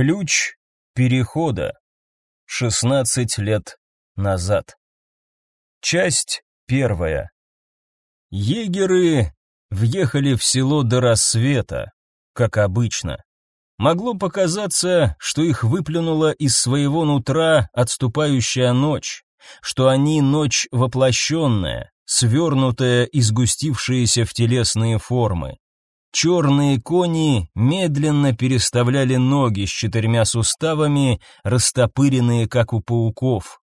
Ключ перехода. 16 лет назад. Часть первая. Егеры въехали в село до рассвета, как обычно. Могло показаться, что их выплюнула из своего нутра отступающая ночь, что они ночь воплощенная, свернутая и сгустившаяся в телесные формы. Черные кони медленно переставляли ноги с четырьмя суставами, растопыренные, как у пауков.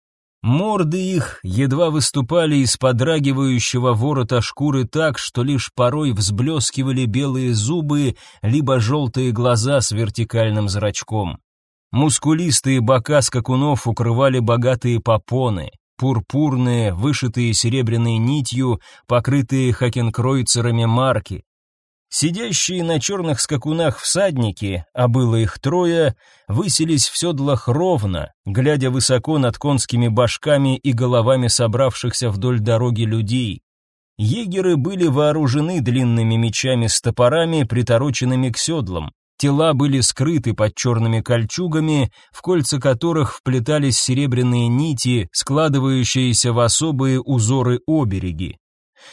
Морды их едва выступали из подрагивающего ворота шкуры так, что лишь порой взблескивали белые зубы, либо желтые глаза с вертикальным зрачком. Мускулистые бока скакунов укрывали богатые попоны, пурпурные, вышитые серебряной нитью, покрытые хакенкройцерами марки. Сидящие на черных скакунах всадники, а было их трое, высились в седлах ровно, глядя высоко над конскими башками и головами собравшихся вдоль дороги людей. Егеры были вооружены длинными мечами с топорами, притороченными к седлам. Тела были скрыты под черными кольчугами, в кольца которых вплетались серебряные нити, складывающиеся в особые узоры обереги.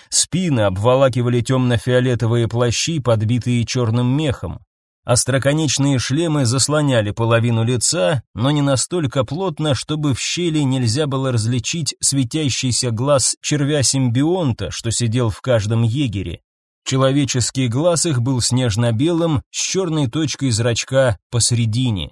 Спины обволакивали темно-фиолетовые плащи, подбитые черным мехом. Остроконечные шлемы заслоняли половину лица, но не настолько плотно, чтобы в щели нельзя было различить светящийся глаз червя-симбионта, что сидел в каждом егере. Человеческий глаз их был снежно-белым, с черной точкой зрачка посередине.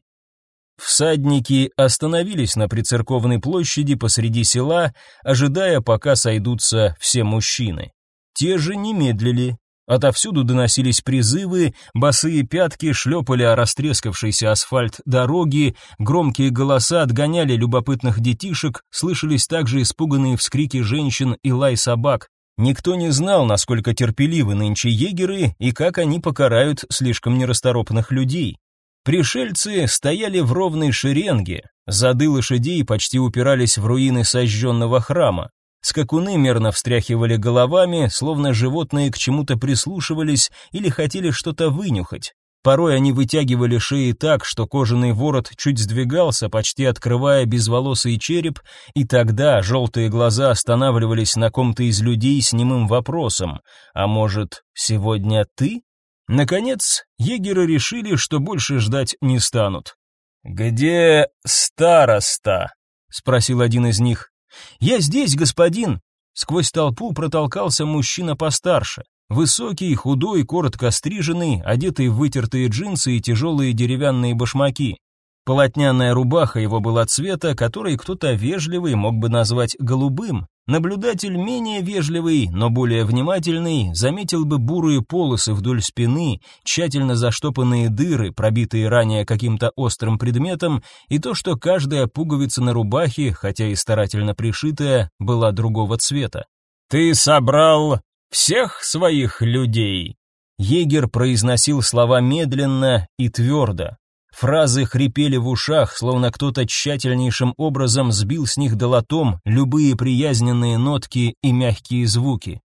Всадники остановились на прицерковной площади посреди села, ожидая, пока сойдутся все мужчины. Те же не медлили. Отовсюду доносились призывы, босые пятки шлепали о растрескавшийся асфальт дороги, громкие голоса отгоняли любопытных детишек, слышались также испуганные вскрики женщин и лай собак. Никто не знал, насколько терпеливы нынче егеры и как они покарают слишком нерасторопных людей. Пришельцы стояли в ровной шеренге, зады лошадей почти упирались в руины сожженного храма. Скакуны мерно встряхивали головами, словно животные к чему-то прислушивались или хотели что-то вынюхать. Порой они вытягивали шеи так, что кожаный ворот чуть сдвигался, почти открывая безволосый череп, и тогда желтые глаза останавливались на ком-то из людей с немым вопросом «А может, сегодня ты?» Наконец, егеры решили, что больше ждать не станут. «Где староста?» — спросил один из них. «Я здесь, господин!» Сквозь толпу протолкался мужчина постарше. Высокий, худой, коротко стриженный, одетый в вытертые джинсы и тяжелые деревянные башмаки. Полотняная рубаха его была цвета, который кто-то вежливый мог бы назвать голубым, Наблюдатель менее вежливый, но более внимательный, заметил бы бурые полосы вдоль спины, тщательно заштопанные дыры, пробитые ранее каким-то острым предметом, и то, что каждая пуговица на рубахе, хотя и старательно пришитая, была другого цвета. «Ты собрал всех своих людей?» Егер произносил слова медленно и твердо. Фразы хрипели в ушах, словно кто-то тщательнейшим образом сбил с них долотом любые приязненные нотки и мягкие звуки.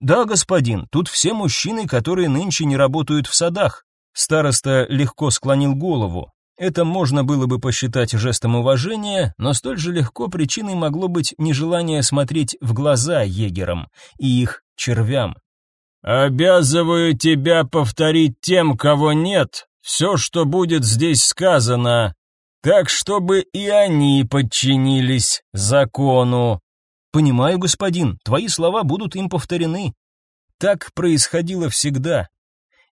«Да, господин, тут все мужчины, которые нынче не работают в садах». Староста легко склонил голову. Это можно было бы посчитать жестом уважения, но столь же легко причиной могло быть нежелание смотреть в глаза егерам и их червям. «Обязываю тебя повторить тем, кого нет, все, что будет здесь сказано, так чтобы и они подчинились закону. Понимаю, господин, твои слова будут им повторены. Так происходило всегда.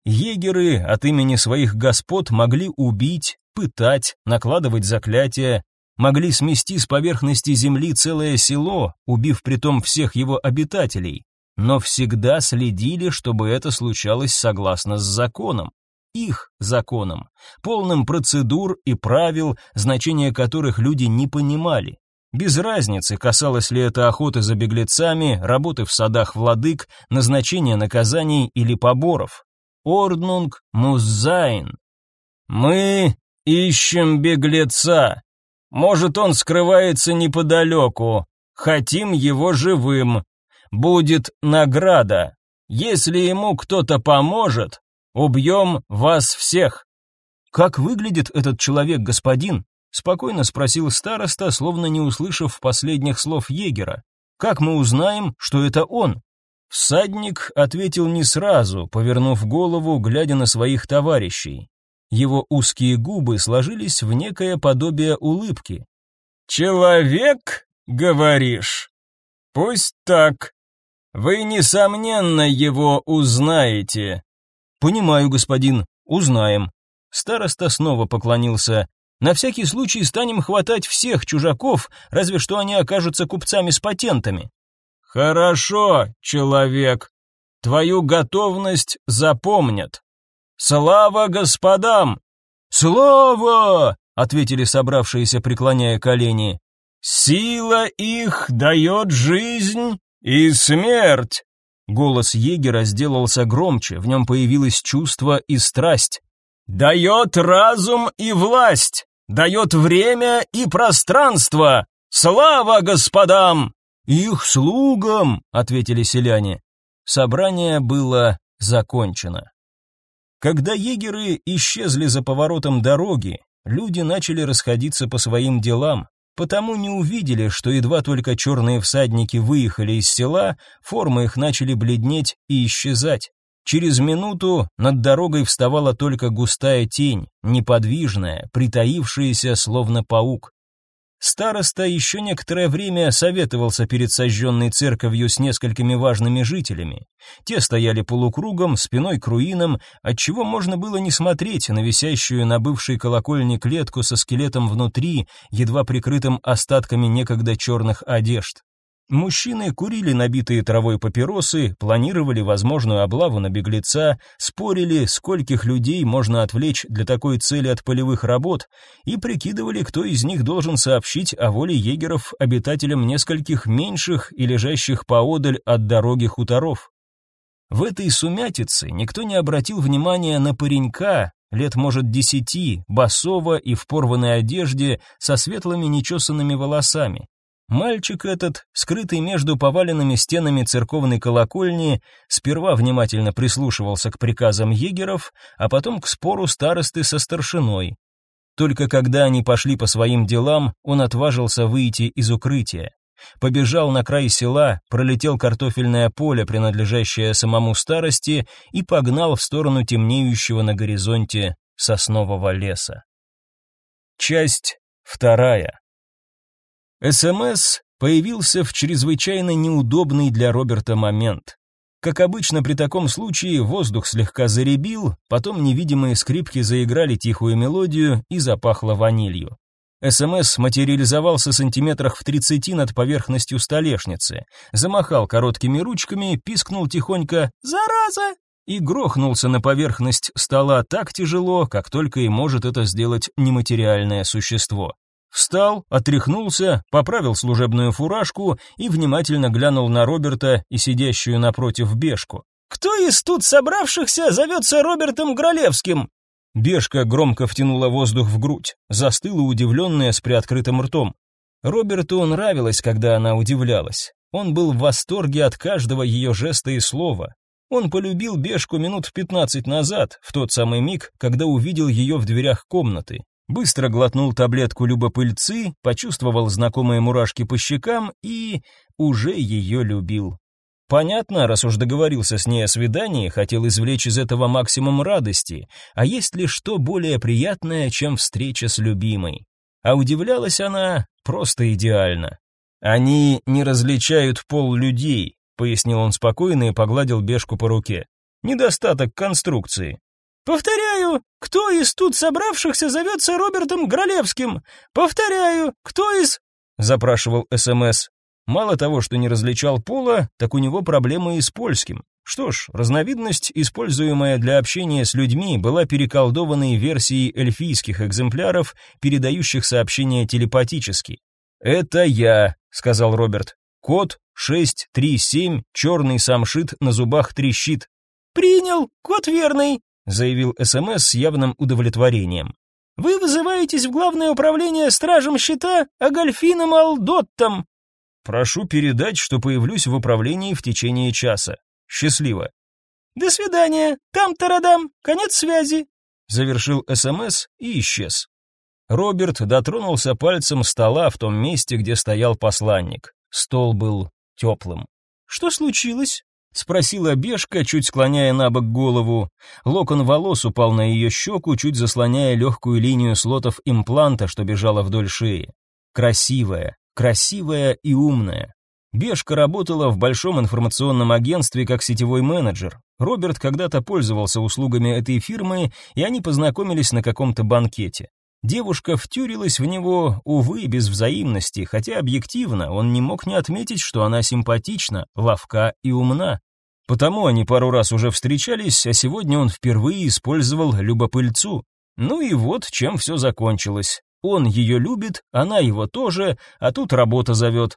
Егеры от имени своих господ могли убить, пытать, накладывать заклятия, могли смести с поверхности земли целое село, убив притом всех его обитателей, но всегда следили, чтобы это случалось согласно с законом их законом, полным процедур и правил, значения которых люди не понимали. Без разницы, касалось ли это охоты за беглецами, работы в садах владык, назначения наказаний или поборов. Орднунг Музайн. Мы ищем беглеца. Может, он скрывается неподалеку. Хотим его живым. Будет награда. Если ему кто-то поможет, Убьем вас всех!» Как выглядит этот человек, господин? спокойно спросил староста, словно не услышав последних слов егера. Как мы узнаем, что это он? Всадник ответил не сразу, повернув голову, глядя на своих товарищей. Его узкие губы сложились в некое подобие улыбки. «Человек, говоришь? Пусть так. Вы, несомненно, его узнаете». «Понимаю, господин, узнаем». Староста снова поклонился. «На всякий случай станем хватать всех чужаков, разве что они окажутся купцами с патентами». Хорошо, человек. Твою готовность запомнят. Слава господам! Слава! ответили собравшиеся, преклоняя колени. Сила их дает жизнь и смерть. Голос егера сделался громче, в нем появилось чувство и страсть. Дает разум и власть, дает время и пространство. Слава господам! «Их слугам!» — ответили селяне. Собрание было закончено. Когда егеры исчезли за поворотом дороги, люди начали расходиться по своим делам, потому не увидели, что едва только черные всадники выехали из села, формы их начали бледнеть и исчезать. Через минуту над дорогой вставала только густая тень, неподвижная, притаившаяся, словно паук. Староста еще некоторое время советовался перед сожженной церковью с несколькими важными жителями. Те стояли полукругом, спиной к руинам, отчего можно было не смотреть на висящую на бывшей колокольне клетку со скелетом внутри, едва прикрытым остатками некогда черных одежд. Мужчины курили набитые травой папиросы, планировали возможную облаву на беглеца, спорили, скольких людей можно отвлечь для такой цели от полевых работ, и прикидывали, кто из них должен сообщить о воле егеров обитателям нескольких меньших и лежащих поодаль от дороги хуторов. В этой сумятице никто не обратил внимания на паренька, лет, может, десяти, босого и в порванной одежде, со светлыми нечесанными волосами. Мальчик этот, скрытый между поваленными стенами церковной колокольни, сперва внимательно прислушивался к приказам егеров, а потом к спору старосты со старшиной. Только когда они пошли по своим делам, он отважился выйти из укрытия. Побежал на край села, пролетел картофельное поле, принадлежащее самому старости, и погнал в сторону темнеющего на горизонте соснового леса. Часть вторая. СМС появился в чрезвычайно неудобный для Роберта момент. Как обычно при таком случае, воздух слегка заребил, потом невидимые скрипки заиграли тихую мелодию и запахло ванилью. СМС материализовался сантиметрах в тридцати над поверхностью столешницы, замахал короткими ручками, пискнул тихонько «Зараза!» и грохнулся на поверхность стола так тяжело, как только и может это сделать нематериальное существо. Встал, отряхнулся, поправил служебную фуражку и внимательно глянул на Роберта и сидящую напротив Бешку. «Кто из тут собравшихся зовется Робертом Гролевским?» Бешка громко втянула воздух в грудь, застыла удивленная с приоткрытым ртом. Роберту нравилось, когда она удивлялась. Он был в восторге от каждого ее жеста и слова. Он полюбил Бешку минут пятнадцать назад, в тот самый миг, когда увидел ее в дверях комнаты. Быстро глотнул таблетку любопыльцы, почувствовал знакомые мурашки по щекам и уже ее любил. Понятно, раз уж договорился с ней о свидании, хотел извлечь из этого максимум радости. А есть ли что более приятное, чем встреча с любимой? А удивлялась она просто идеально. Они не различают пол людей, пояснил он спокойно и погладил бешку по руке. Недостаток конструкции. Повторяю, кто из тут собравшихся зовется Робертом Гролевским? Повторяю, кто из...» запрашивал СМС. Мало того, что не различал пола, так у него проблемы и с польским. Что ж, разновидность, используемая для общения с людьми, была переколдованной версией эльфийских экземпляров, передающих сообщения телепатически. «Это я», — сказал Роберт. «Код 637, черный самшит, на зубах трещит». «Принял, код верный», заявил СМС с явным удовлетворением. Вы вызываетесь в главное управление стражем щита Агальфином Алдоттом. Прошу передать, что появлюсь в управлении в течение часа. Счастливо. До свидания. Там тарадам. Конец связи. завершил СМС и исчез. Роберт дотронулся пальцем стола в том месте, где стоял посланник. Стол был теплым. «Что случилось?» — спросила Бешка, чуть склоняя на бок голову. Локон волос упал на ее щеку, чуть заслоняя легкую линию слотов импланта, что бежала вдоль шеи. Красивая, красивая и умная. Бешка работала в большом информационном агентстве как сетевой менеджер. Роберт когда-то пользовался услугами этой фирмы, и они познакомились на каком-то банкете. Девушка втюрилась в него, увы, без взаимности, хотя объективно он не мог не отметить, что она симпатична, ловка и умна. Потому они пару раз уже встречались, а сегодня он впервые использовал любопыльцу. Ну и вот чем все закончилось. Он ее любит, она его тоже, а тут работа зовет.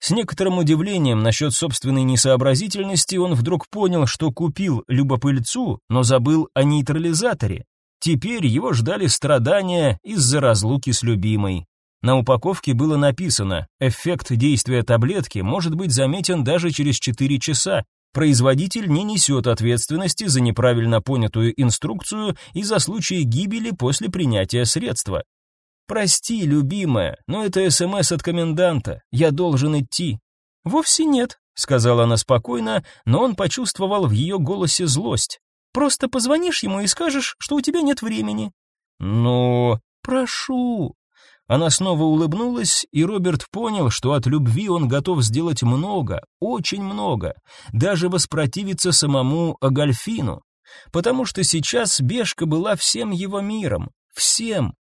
С некоторым удивлением насчет собственной несообразительности он вдруг понял, что купил любопыльцу, но забыл о нейтрализаторе. Теперь его ждали страдания из-за разлуки с любимой. На упаковке было написано: эффект действия таблетки может быть заметен даже через 4 часа. Производитель не несет ответственности за неправильно понятую инструкцию и за случаи гибели после принятия средства. Прости, любимая, но это СМС от коменданта. Я должен идти. Вовсе нет, сказала она спокойно, но он почувствовал в ее голосе злость. Просто позвонишь ему и скажешь, что у тебя нет времени. Но прошу. Она снова улыбнулась, и Роберт понял, что от любви он готов сделать много, очень много, даже воспротивиться самому Агальфину, потому что сейчас Бешка была всем его миром, всем.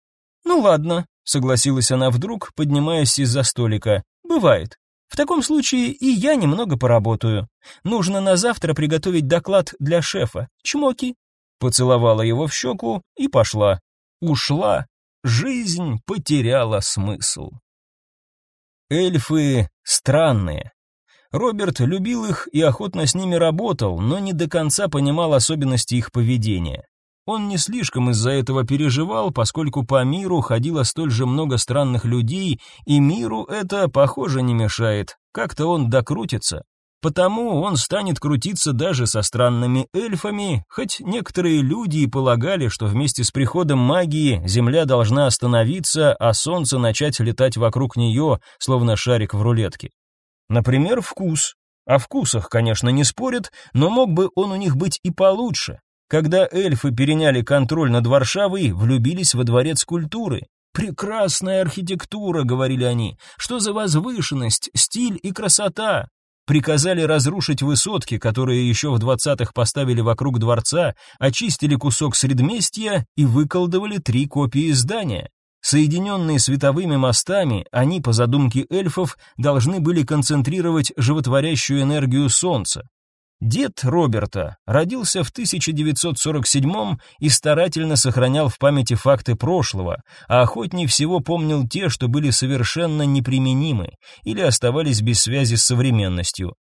Ну ладно, согласилась она вдруг, поднимаясь из-за столика. Бывает. В таком случае и я немного поработаю. Нужно на завтра приготовить доклад для шефа. Чмоки. Поцеловала его в щеку и пошла. Ушла. Жизнь потеряла смысл. Эльфы странные. Роберт любил их и охотно с ними работал, но не до конца понимал особенности их поведения. Он не слишком из-за этого переживал, поскольку по миру ходило столь же много странных людей, и миру это, похоже, не мешает. Как-то он докрутится. Потому он станет крутиться даже со странными эльфами, хоть некоторые люди и полагали, что вместе с приходом магии Земля должна остановиться, а Солнце начать летать вокруг нее, словно шарик в рулетке. Например, вкус. О вкусах, конечно, не спорят, но мог бы он у них быть и получше. Когда эльфы переняли контроль над Варшавой, влюбились во дворец культуры. «Прекрасная архитектура», — говорили они, — «что за возвышенность, стиль и красота». Приказали разрушить высотки, которые еще в двадцатых поставили вокруг дворца, очистили кусок средместья и выколдовали три копии здания. Соединенные световыми мостами, они, по задумке эльфов, должны были концентрировать животворящую энергию солнца. Дед Роберта родился в 1947 и старательно сохранял в памяти факты прошлого, а охотнее всего помнил те, что были совершенно неприменимы или оставались без связи с современностью.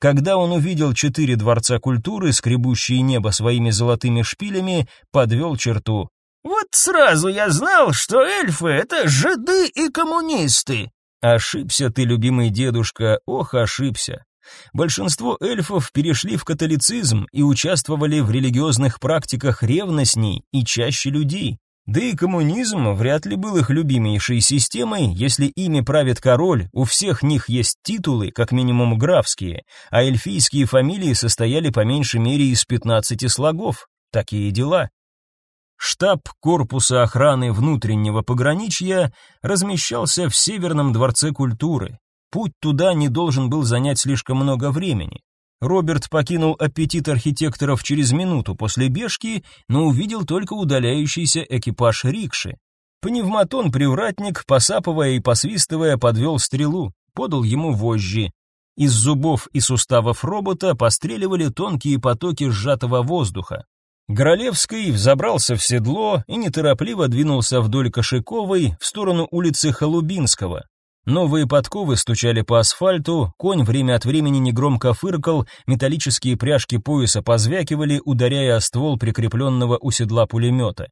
Когда он увидел четыре дворца культуры, скребущие небо своими золотыми шпилями, подвел черту. «Вот сразу я знал, что эльфы — это жиды и коммунисты!» Ошибся ты, любимый дедушка, ох, ошибся. Большинство эльфов перешли в католицизм и участвовали в религиозных практиках ревностней и чаще людей. Да и коммунизм вряд ли был их любимейшей системой, если ими правит король, у всех них есть титулы, как минимум графские, а эльфийские фамилии состояли по меньшей мере из 15 слогов. Такие дела. Штаб корпуса охраны внутреннего пограничья размещался в Северном дворце культуры, Путь туда не должен был занять слишком много времени. Роберт покинул аппетит архитекторов через минуту после бежки, но увидел только удаляющийся экипаж рикши. Пневматон-привратник, посапывая и посвистывая, подвел стрелу, подал ему вожжи. Из зубов и суставов робота постреливали тонкие потоки сжатого воздуха. Горолевский взобрался в седло и неторопливо двинулся вдоль Кошиковой в сторону улицы Холубинского. Новые подковы стучали по асфальту, конь время от времени негромко фыркал, металлические пряжки пояса позвякивали, ударяя о ствол прикрепленного у седла пулемета.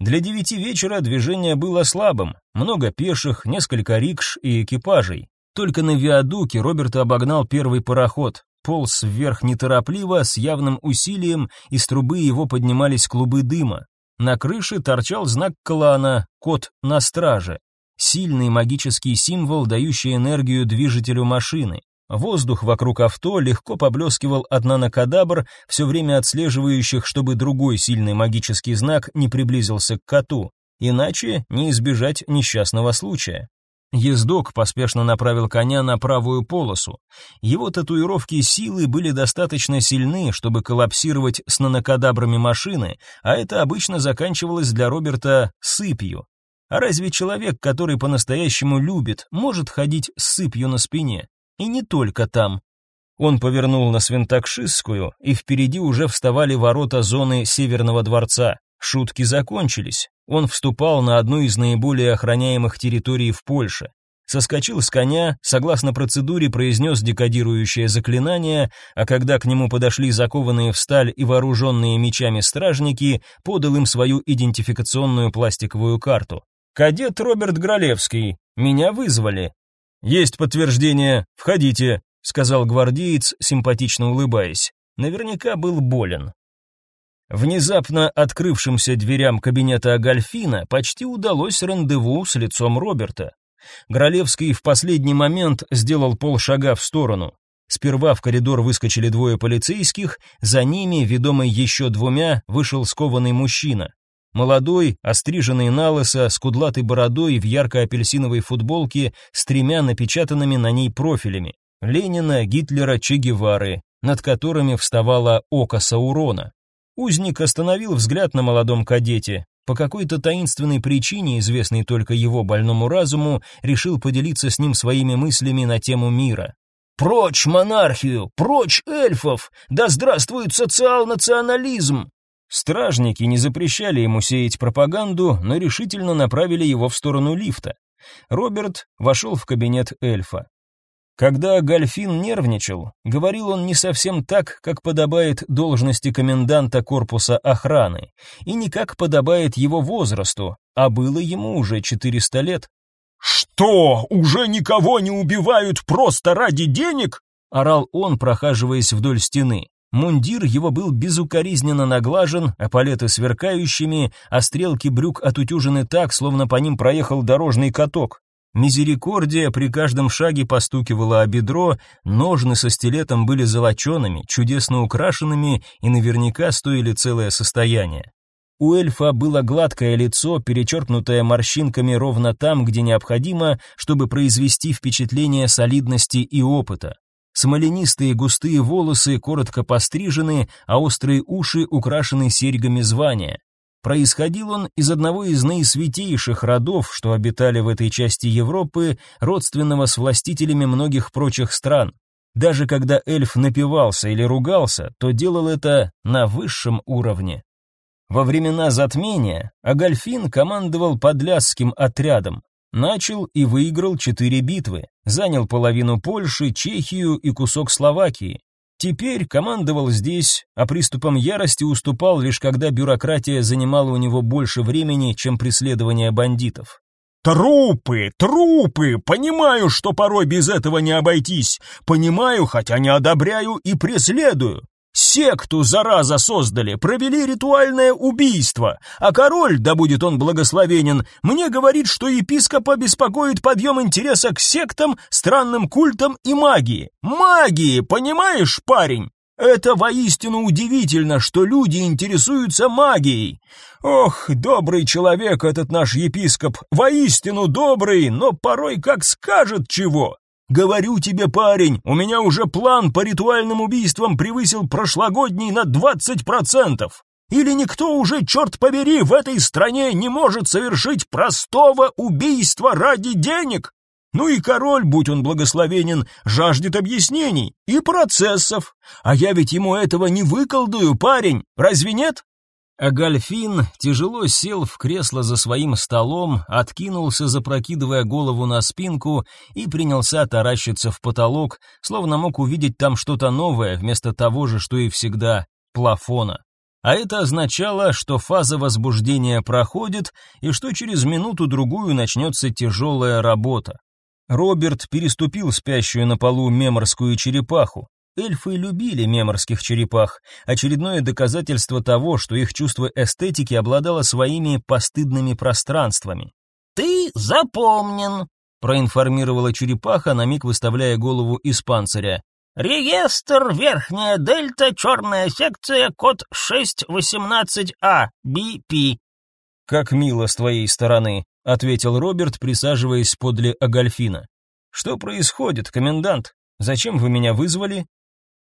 Для девяти вечера движение было слабым, много пеших, несколько рикш и экипажей. Только на виадуке Роберт обогнал первый пароход, полз вверх неторопливо, с явным усилием, из трубы его поднимались клубы дыма. На крыше торчал знак клана, код на страже. Сильный магический символ, дающий энергию движителю машины. Воздух вокруг авто легко поблескивал от нанокадабр, все время отслеживающих, чтобы другой сильный магический знак не приблизился к коту, иначе не избежать несчастного случая. Ездок поспешно направил коня на правую полосу. Его татуировки силы были достаточно сильны, чтобы коллапсировать с нанокадабрами машины, а это обычно заканчивалось для Роберта сыпью. А разве человек, который по-настоящему любит, может ходить с сыпью на спине? И не только там. Он повернул на Свинтакшистскую, и впереди уже вставали ворота зоны Северного дворца. Шутки закончились. Он вступал на одну из наиболее охраняемых территорий в Польше. Соскочил с коня, согласно процедуре произнес декодирующее заклинание, а когда к нему подошли закованные в сталь и вооруженные мечами стражники, подал им свою идентификационную пластиковую карту. «Кадет Роберт Гралевский, меня вызвали. «Есть подтверждение, входите», — сказал гвардеец, симпатично улыбаясь. Наверняка был болен. Внезапно открывшимся дверям кабинета Агальфина почти удалось рандеву с лицом Роберта. Гралевский в последний момент сделал полшага в сторону. Сперва в коридор выскочили двое полицейских, за ними, ведомый еще двумя, вышел скованный мужчина. Молодой, остриженный на лысо, с кудлатой бородой в ярко-апельсиновой футболке с тремя напечатанными на ней профилями. Ленина, Гитлера, Че Гевары, над которыми вставало око Саурона. Узник остановил взгляд на молодом кадете. По какой-то таинственной причине, известной только его больному разуму, решил поделиться с ним своими мыслями на тему мира. «Прочь монархию! Прочь эльфов! Да здравствует социал-национализм!» Стражники не запрещали ему сеять пропаганду, но решительно направили его в сторону лифта. Роберт вошел в кабинет эльфа. Когда Гальфин нервничал, говорил он не совсем так, как подобает должности коменданта корпуса охраны, и не как подобает его возрасту, а было ему уже 400 лет. «Что, уже никого не убивают просто ради денег?» — орал он, прохаживаясь вдоль стены. Мундир его был безукоризненно наглажен, эполеты сверкающими, а стрелки брюк отутюжены так, словно по ним проехал дорожный каток. Мизерикордия при каждом шаге постукивала о бедро, ножны со стилетом были золочеными, чудесно украшенными и наверняка стоили целое состояние. У эльфа было гладкое лицо, перечеркнутое морщинками ровно там, где необходимо, чтобы произвести впечатление солидности и опыта. Смоленистые густые волосы коротко пострижены, а острые уши украшены серьгами звания. Происходил он из одного из наисвятейших родов, что обитали в этой части Европы, родственного с властителями многих прочих стран. Даже когда эльф напивался или ругался, то делал это на высшем уровне. Во времена затмения Агальфин командовал подлясским отрядом, Начал и выиграл четыре битвы, занял половину Польши, Чехию и кусок Словакии. Теперь командовал здесь, а приступом ярости уступал лишь когда бюрократия занимала у него больше времени, чем преследование бандитов. Трупы, трупы, понимаю, что порой без этого не обойтись. Понимаю, хотя не одобряю и преследую. Секту, зараза, создали, провели ритуальное убийство, а король, да будет он благословенен, мне говорит, что епископа беспокоит подъем интереса к сектам, странным культам и магии. Магии, понимаешь, парень? Это воистину удивительно, что люди интересуются магией. Ох, добрый человек этот наш епископ, воистину добрый, но порой как скажет чего. Говорю тебе, парень, у меня уже план по ритуальным убийствам превысил прошлогодний на 20%. Или никто уже, черт побери, в этой стране не может совершить простого убийства ради денег? Ну и король, будь он благословенен, жаждет объяснений и процессов. А я ведь ему этого не выколдую, парень, разве нет? А Гальфин тяжело сел в кресло за своим столом, откинулся, запрокидывая голову на спинку, и принялся таращиться в потолок, словно мог увидеть там что-то новое, вместо того же, что и всегда, плафона. А это означало, что фаза возбуждения проходит, и что через минуту-другую начнется тяжелая работа. Роберт переступил спящую на полу меморскую черепаху. Эльфы любили меморских черепах, очередное доказательство того, что их чувство эстетики обладало своими постыдными пространствами. «Ты запомнен», — проинформировала черепаха, на миг выставляя голову из панциря. «Реестр, верхняя дельта, черная секция, код 618А, BP». «Как мило с твоей стороны», — ответил Роберт, присаживаясь подле Агальфина. «Что происходит, комендант? Зачем вы меня вызвали?»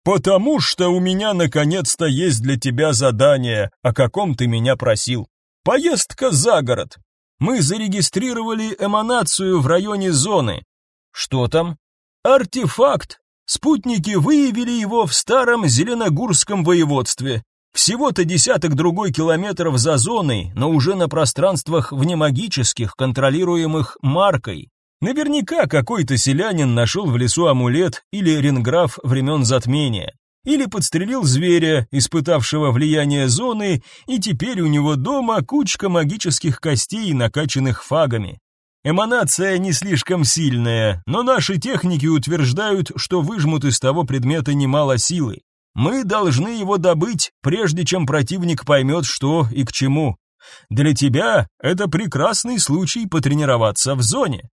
«Потому что у меня наконец-то есть для тебя задание, о каком ты меня просил. Поездка за город. Мы зарегистрировали эманацию в районе зоны. Что там? Артефакт. Спутники выявили его в старом Зеленогурском воеводстве. Всего-то десяток другой километров за зоной, но уже на пространствах внемагических, контролируемых маркой. Наверняка какой-то селянин нашел в лесу амулет или ренграф времен затмения. Или подстрелил зверя, испытавшего влияние зоны, и теперь у него дома кучка магических костей, накачанных фагами. Эманация не слишком сильная, но наши техники утверждают, что выжмут из того предмета немало силы. Мы должны его добыть, прежде чем противник поймет, что и к чему. Для тебя это прекрасный случай потренироваться в зоне.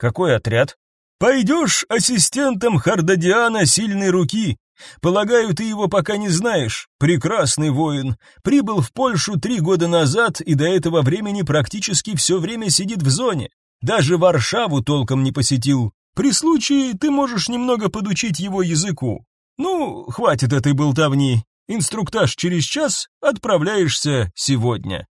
Какой отряд? Пойдешь ассистентом Хардадиана сильной руки. Полагаю, ты его пока не знаешь. Прекрасный воин. Прибыл в Польшу три года назад и до этого времени практически все время сидит в зоне. Даже Варшаву толком не посетил. При случае ты можешь немного подучить его языку. Ну, хватит этой болтовни. Инструктаж через час, отправляешься сегодня.